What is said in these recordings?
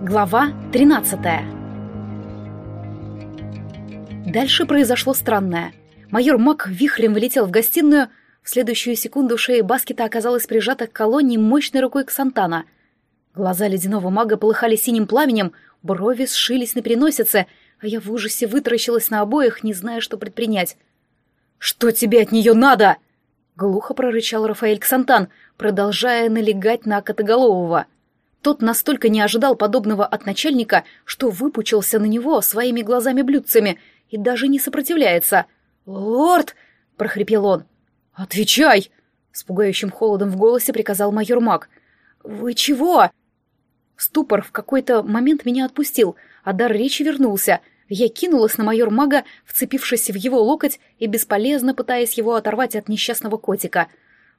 Глава 13 Дальше произошло странное. Майор Мак вихрем вылетел в гостиную, в следующую секунду шея Баскета оказалась прижата к колонне мощной рукой Ксантана. Глаза ледяного мага полыхали синим пламенем, брови сшились на переносице, а я в ужасе вытаращилась на обоих, не зная, что предпринять. «Что тебе от нее надо?» — глухо прорычал Рафаэль Ксантан, продолжая налегать на Котоголового. — тот настолько не ожидал подобного от начальника, что выпучился на него своими глазами-блюдцами и даже не сопротивляется. «Лорд!» — прохрипел он. «Отвечай!» — с пугающим холодом в голосе приказал майор Мак. «Вы чего?» Ступор в какой-то момент меня отпустил, а дар речи вернулся. Я кинулась на майор Мага, вцепившись в его локоть и бесполезно пытаясь его оторвать от несчастного котика.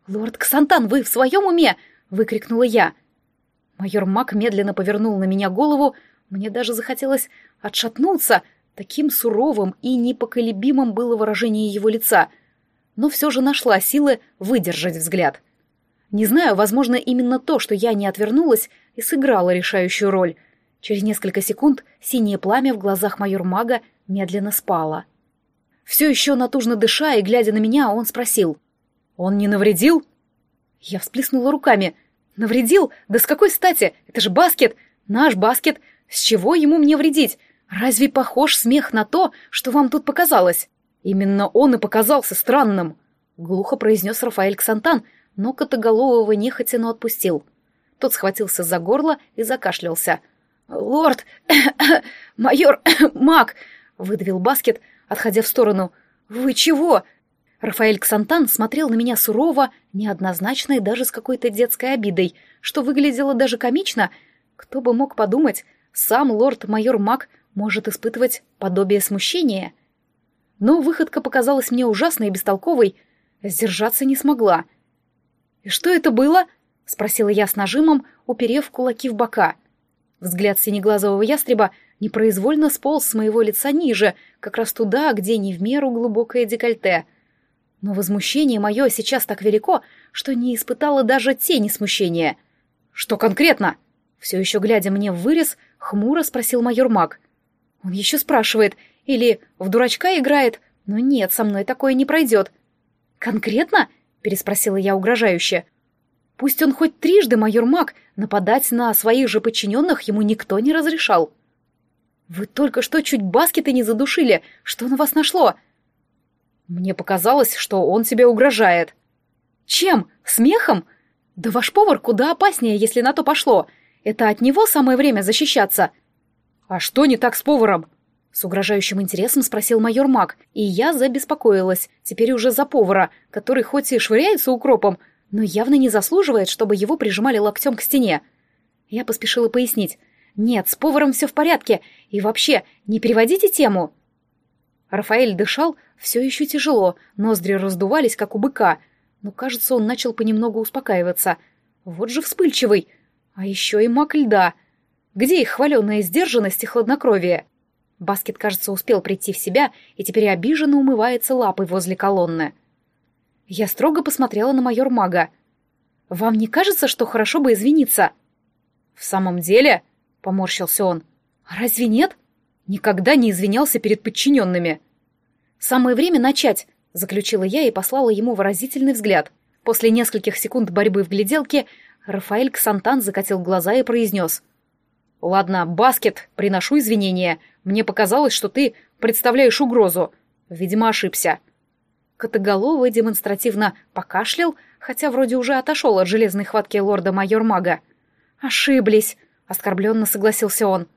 «Лорд Ксантан, вы в своем уме?» — выкрикнула я. Майор Мак медленно повернул на меня голову, мне даже захотелось отшатнуться, таким суровым и непоколебимым было выражение его лица, но все же нашла силы выдержать взгляд. Не знаю, возможно, именно то, что я не отвернулась, и сыграло решающую роль. Через несколько секунд синее пламя в глазах майор Мага медленно спало. Все еще натужно дыша и глядя на меня, он спросил. «Он не навредил?» Я всплеснула руками — Навредил? Да с какой стати? Это же баскет! Наш баскет! С чего ему мне вредить? Разве похож смех на то, что вам тут показалось? Именно он и показался странным, глухо произнес Рафаэль Ксантан, но Котоголового нехотя, но отпустил. Тот схватился за горло и закашлялся. «Лорд! Майор! Маг!» — выдавил баскет, отходя в сторону. «Вы чего? Рафаэль Ксантан смотрел на меня сурово, неоднозначно и даже с какой-то детской обидой, что выглядело даже комично. Кто бы мог подумать, сам лорд-майор Мак может испытывать подобие смущения. Но выходка показалась мне ужасной и бестолковой, сдержаться не смогла. «И что это было?» — спросила я с нажимом, уперев кулаки в бока. Взгляд синеглазого ястреба непроизвольно сполз с моего лица ниже, как раз туда, где не в меру глубокое декольте — но возмущение мое сейчас так велико, что не испытала даже тени смущения. «Что конкретно?» Все еще глядя мне в вырез, хмуро спросил майор Мак. Он еще спрашивает, или в дурачка играет, но нет, со мной такое не пройдет. «Конкретно?» — переспросила я угрожающе. «Пусть он хоть трижды, майор Мак, нападать на своих же подчиненных ему никто не разрешал». «Вы только что чуть баскеты не задушили. Что на вас нашло?» Мне показалось, что он тебе угрожает. Чем? Смехом? Да ваш повар куда опаснее, если на то пошло. Это от него самое время защищаться. А что не так с поваром? С угрожающим интересом спросил майор Мак, и я забеспокоилась, теперь уже за повара, который хоть и швыряется укропом, но явно не заслуживает, чтобы его прижимали локтем к стене. Я поспешила пояснить. «Нет, с поваром все в порядке, и вообще, не переводите тему». Рафаэль дышал, все еще тяжело, ноздри раздувались, как у быка, но, кажется, он начал понемногу успокаиваться. Вот же вспыльчивый. А еще и маг льда. Где их хваленная сдержанность и хладнокровие? Баскет, кажется, успел прийти в себя и теперь обиженно умывается лапой возле колонны. Я строго посмотрела на майор мага. «Вам не кажется, что хорошо бы извиниться?» «В самом деле?» — поморщился он. «Разве нет?» «Никогда не извинялся перед подчиненными». «Самое время начать», — заключила я и послала ему выразительный взгляд. После нескольких секунд борьбы в гляделке Рафаэль Ксантан закатил глаза и произнес. «Ладно, Баскет, приношу извинения. Мне показалось, что ты представляешь угрозу. Видимо, ошибся». Котоголовый демонстративно покашлял, хотя вроде уже отошел от железной хватки лорда-майор Мага. «Ошиблись», — оскорбленно согласился он.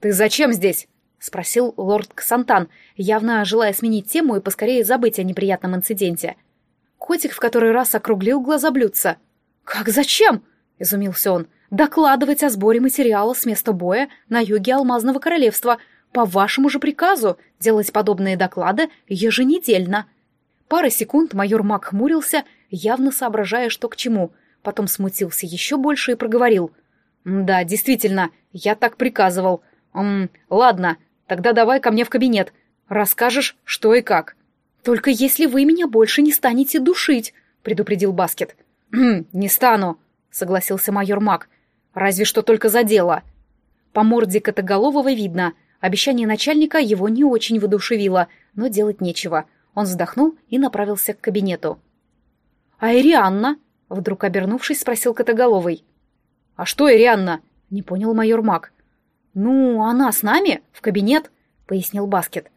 «Ты зачем здесь?» — спросил лорд Ксантан, явно желая сменить тему и поскорее забыть о неприятном инциденте. Котик в который раз округлил глаза блюдца. «Как зачем?» — изумился он. «Докладывать о сборе материала с места боя на юге Алмазного Королевства. По вашему же приказу делать подобные доклады еженедельно». Пара секунд майор Мак хмурился, явно соображая, что к чему. Потом смутился еще больше и проговорил. «Да, действительно, я так приказывал. М ладно, Тогда давай ко мне в кабинет. Расскажешь, что и как. Только если вы меня больше не станете душить, предупредил Баскет. «Хм, не стану, согласился майор Мак. Разве что только за дело. По морде Котоголового видно. Обещание начальника его не очень воодушевило, но делать нечего. Он вздохнул и направился к кабинету. «А Ирианна?» — вдруг обернувшись, спросил Котоголовый. «А что Ирианна?» — не понял майор Мак. «Ну, она с нами, в кабинет», — пояснил Баскет.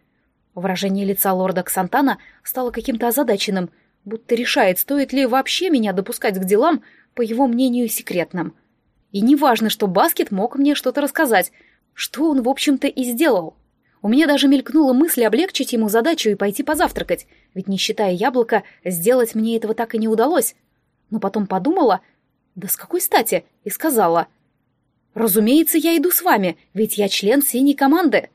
Выражение лица лорда Ксантана стало каким-то озадаченным, будто решает, стоит ли вообще меня допускать к делам, по его мнению, секретным. И неважно, что Баскет мог мне что-то рассказать, что он, в общем-то, и сделал. У меня даже мелькнула мысль облегчить ему задачу и пойти позавтракать, ведь, не считая яблока, сделать мне этого так и не удалось. Но потом подумала, да с какой стати, и сказала. «Разумеется, я иду с вами, ведь я член синей команды»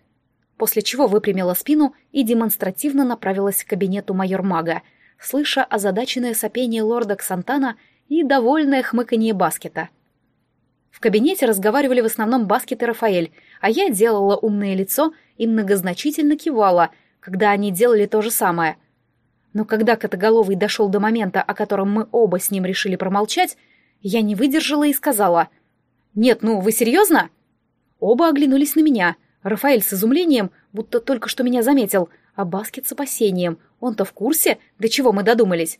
после чего выпрямила спину и демонстративно направилась к кабинету майор-мага, слыша озадаченное сопение лорда Ксантана и довольное хмыканье Баскета. В кабинете разговаривали в основном Баскет и Рафаэль, а я делала умное лицо и многозначительно кивала, когда они делали то же самое. Но когда Котоголовый дошел до момента, о котором мы оба с ним решили промолчать, я не выдержала и сказала «Нет, ну вы серьезно?» Оба оглянулись на меня — Рафаэль с изумлением, будто только что меня заметил, а Баскет с опасением. Он-то в курсе, до чего мы додумались.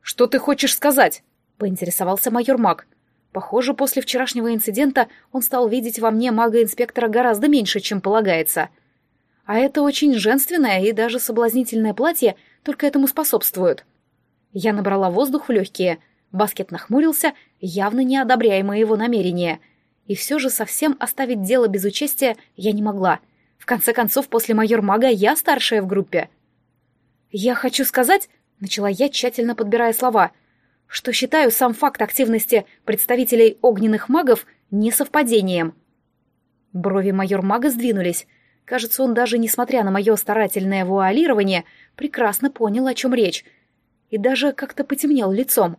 «Что ты хочешь сказать?» — поинтересовался майор Мак. Похоже, после вчерашнего инцидента он стал видеть во мне мага-инспектора гораздо меньше, чем полагается. А это очень женственное и даже соблазнительное платье только этому способствуют. Я набрала воздух в легкие. Баскет нахмурился, явно не одобряя моего намерения — и все же совсем оставить дело без участия я не могла. В конце концов, после майор-мага я старшая в группе. «Я хочу сказать», — начала я, тщательно подбирая слова, «что считаю сам факт активности представителей огненных магов несовпадением». Брови майор-мага сдвинулись. Кажется, он даже, несмотря на мое старательное вуалирование, прекрасно понял, о чем речь, и даже как-то потемнел лицом.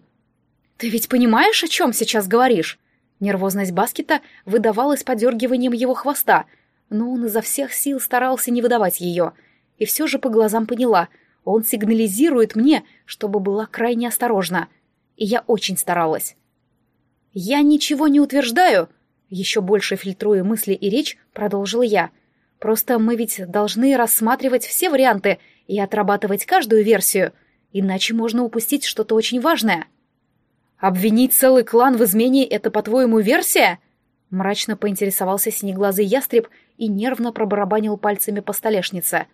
«Ты ведь понимаешь, о чем сейчас говоришь?» Нервозность Баскета выдавалась подергиванием его хвоста, но он изо всех сил старался не выдавать ее. И все же по глазам поняла, он сигнализирует мне, чтобы была крайне осторожна. И я очень старалась. «Я ничего не утверждаю», — еще больше фильтруя мысли и речь, продолжила я. «Просто мы ведь должны рассматривать все варианты и отрабатывать каждую версию, иначе можно упустить что-то очень важное». «Обвинить целый клан в измене — это, по-твоему, версия?» Мрачно поинтересовался синеглазый ястреб и нервно пробарабанил пальцами по столешнице.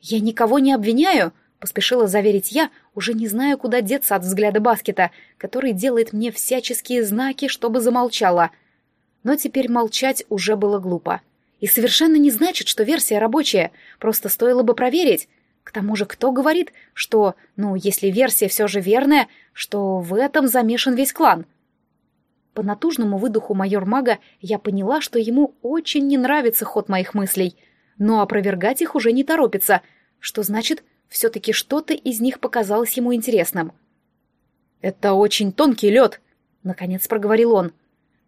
«Я никого не обвиняю», — поспешила заверить я, уже не знаю, куда деться от взгляда Баскета, который делает мне всяческие знаки, чтобы замолчала. Но теперь молчать уже было глупо. И совершенно не значит, что версия рабочая, просто стоило бы проверить. К тому же кто говорит, что, ну, если версия все же верная, что в этом замешан весь клан? По натужному выдоху майор-мага я поняла, что ему очень не нравится ход моих мыслей, но опровергать их уже не торопится, что значит, все-таки что-то из них показалось ему интересным. «Это очень тонкий лед», — наконец проговорил он.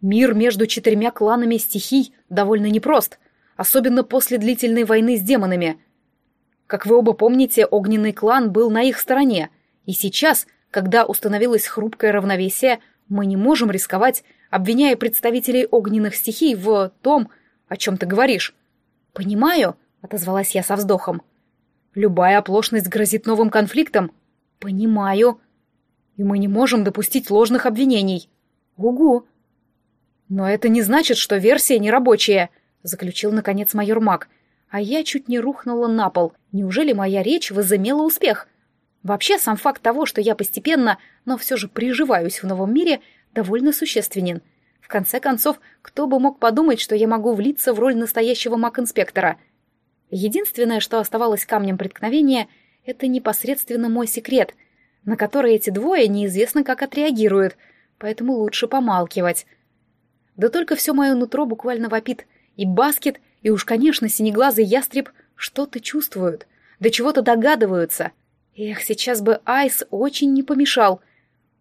«Мир между четырьмя кланами стихий довольно непрост, особенно после длительной войны с демонами». Как вы оба помните, огненный клан был на их стороне, и сейчас, когда установилось хрупкое равновесие, мы не можем рисковать, обвиняя представителей огненных стихий в том, о чем ты говоришь. «Понимаю», — отозвалась я со вздохом. «Любая оплошность грозит новым конфликтом». «Понимаю». «И мы не можем допустить ложных обвинений». «Угу». «Но это не значит, что версия нерабочая», — заключил, наконец, майор Мак, — а я чуть не рухнула на пол. Неужели моя речь возымела успех? Вообще, сам факт того, что я постепенно, но все же приживаюсь в новом мире, довольно существенен. В конце концов, кто бы мог подумать, что я могу влиться в роль настоящего маг-инспектора? Единственное, что оставалось камнем преткновения, это непосредственно мой секрет, на который эти двое неизвестно как отреагируют, поэтому лучше помалкивать. Да только все мое нутро буквально вопит. И баскет, и уж, конечно, синеглазый ястреб что-то чувствуют, до чего-то догадываются. Эх, сейчас бы Айс очень не помешал.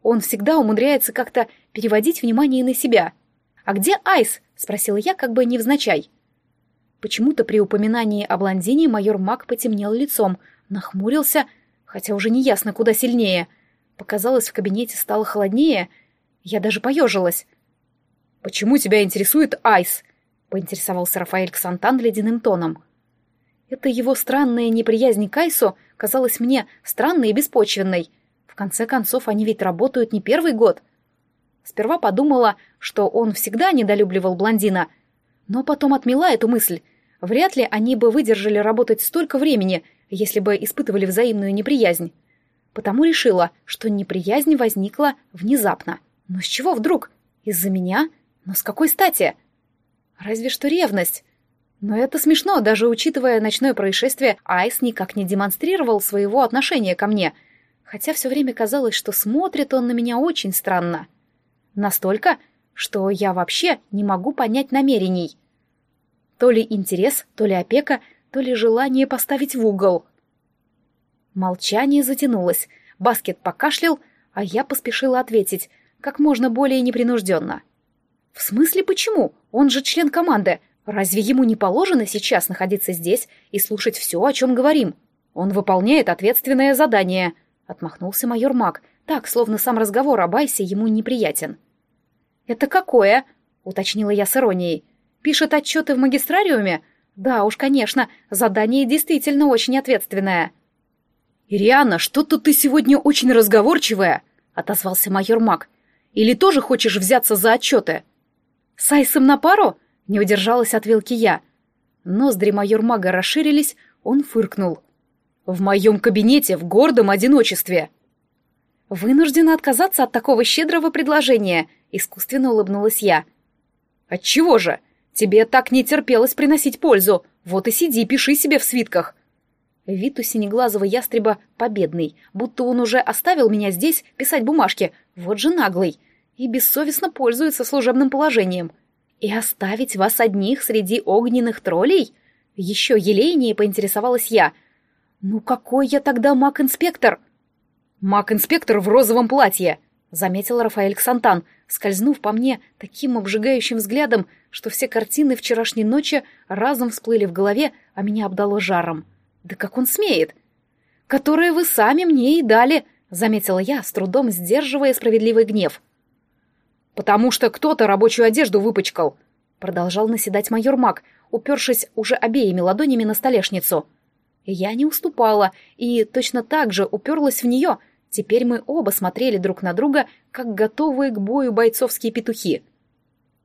Он всегда умудряется как-то переводить внимание на себя. «А где Айс?» — спросила я, как бы невзначай. Почему-то при упоминании о блондине майор Мак потемнел лицом, нахмурился, хотя уже не ясно, куда сильнее. Показалось, в кабинете стало холоднее. Я даже поежилась. «Почему тебя интересует Айс?» — поинтересовался Рафаэль Ксантан ледяным тоном. Это его странная неприязнь к Айсу казалась мне странной и беспочвенной. В конце концов, они ведь работают не первый год. Сперва подумала, что он всегда недолюбливал блондина, но потом отмела эту мысль. Вряд ли они бы выдержали работать столько времени, если бы испытывали взаимную неприязнь. Потому решила, что неприязнь возникла внезапно. Но с чего вдруг? Из-за меня? Но с какой стати? Разве что ревность. Но это смешно, даже учитывая ночное происшествие, Айс никак не демонстрировал своего отношения ко мне, хотя все время казалось, что смотрит он на меня очень странно. Настолько, что я вообще не могу понять намерений. То ли интерес, то ли опека, то ли желание поставить в угол. Молчание затянулось, Баскет покашлял, а я поспешила ответить, как можно более непринужденно. «В смысле почему? Он же член команды. Разве ему не положено сейчас находиться здесь и слушать все, о чем говорим? Он выполняет ответственное задание», — отмахнулся майор Мак, так, словно сам разговор об Айсе ему неприятен. «Это какое?» — уточнила я с иронией. «Пишет отчеты в магистрариуме? Да уж, конечно, задание действительно очень ответственное». «Ириана, что-то ты сегодня очень разговорчивая», — отозвался майор Мак. «Или тоже хочешь взяться за отчеты?» «С Айсом на пару?» — не удержалась от вилки я. Ноздри майор Мага расширились, он фыркнул. «В моем кабинете в гордом одиночестве». «Вынуждена отказаться от такого щедрого предложения», — искусственно улыбнулась я. «Отчего же? Тебе так не терпелось приносить пользу. Вот и сиди, пиши себе в свитках. Вид у синеглазого ястреба победный, будто он уже оставил меня здесь писать бумажки, вот же наглый, и бессовестно пользуется служебным положением. И оставить вас одних среди огненных троллей? Еще елейнее поинтересовалась я. Ну какой я тогда маг-инспектор? Маг-инспектор в розовом платье, заметил Рафаэль Ксантан, скользнув по мне таким обжигающим взглядом, что все картины вчерашней ночи разом всплыли в голове, а меня обдало жаром. Да как он смеет? Которые вы сами мне и дали, заметила я, с трудом сдерживая справедливый гнев. Потому что кто-то рабочую одежду выпачкал, продолжал наседать майор Мак, упершись уже обеими ладонями на столешницу. Я не уступала и точно так же уперлась в нее. Теперь мы оба смотрели друг на друга, как готовые к бою бойцовские петухи.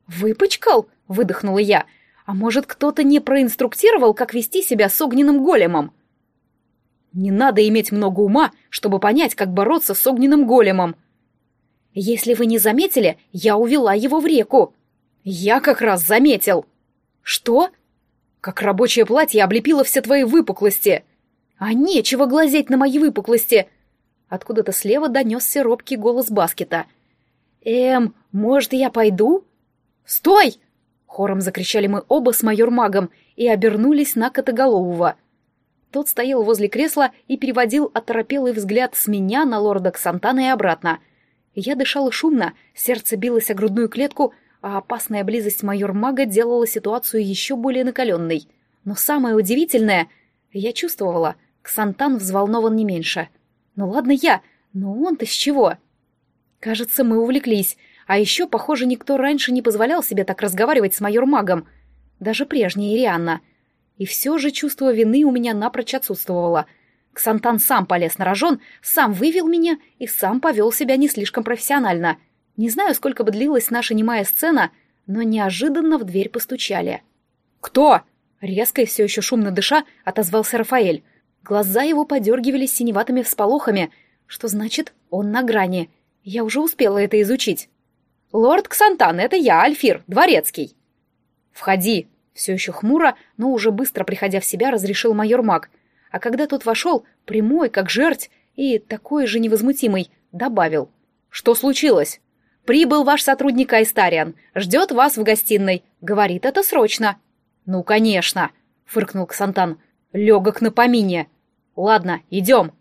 «Выпачкал?» — выдохнула я. А может, кто-то не проинструктировал, как вести себя с огненным големом? Не надо иметь много ума, чтобы понять, как бороться с огненным големом. Если вы не заметили, я увела его в реку. Я как раз заметил. Что? Как рабочее платье облепило все твои выпуклости. А нечего глазеть на мои выпуклости. Откуда-то слева донесся робкий голос Баскета. «Эм, может, я пойду?» «Стой!» Хором закричали мы оба с майор-магом и обернулись на Котоголового. Тот стоял возле кресла и переводил оторопелый взгляд с меня на лорда Ксантана и обратно. Я дышала шумно, сердце билось о грудную клетку, а опасная близость майор-мага делала ситуацию еще более накаленной. Но самое удивительное, я чувствовала, Ксантан взволнован не меньше. Ну ладно я, но он-то с чего? Кажется, мы увлеклись, а еще, похоже, никто раньше не позволял себе так разговаривать с майор-магом. Даже прежняя Ирианна. И все же чувство вины у меня напрочь отсутствовало. Ксантан сам полез на рожон, сам вывел меня и сам повел себя не слишком профессионально. Не знаю, сколько бы длилась наша немая сцена, но неожиданно в дверь постучали. «Кто?» Резко и все еще шумно дыша отозвался Рафаэль. Глаза его подергивались синеватыми всполохами, что значит, он на грани. Я уже успела это изучить. «Лорд Ксантан, это я, Альфир, дворецкий». «Входи», — все еще хмуро, но уже быстро приходя в себя, разрешил майор Мак. А когда тот вошел, прямой, как жерть, и такой же невозмутимый, добавил. «Что случилось?» «Прибыл ваш сотрудник Айстариан. Ждет вас в гостиной. Говорит, это срочно». «Ну, конечно», — фыркнул Ксантан. «Легок на помине. Ладно, идем».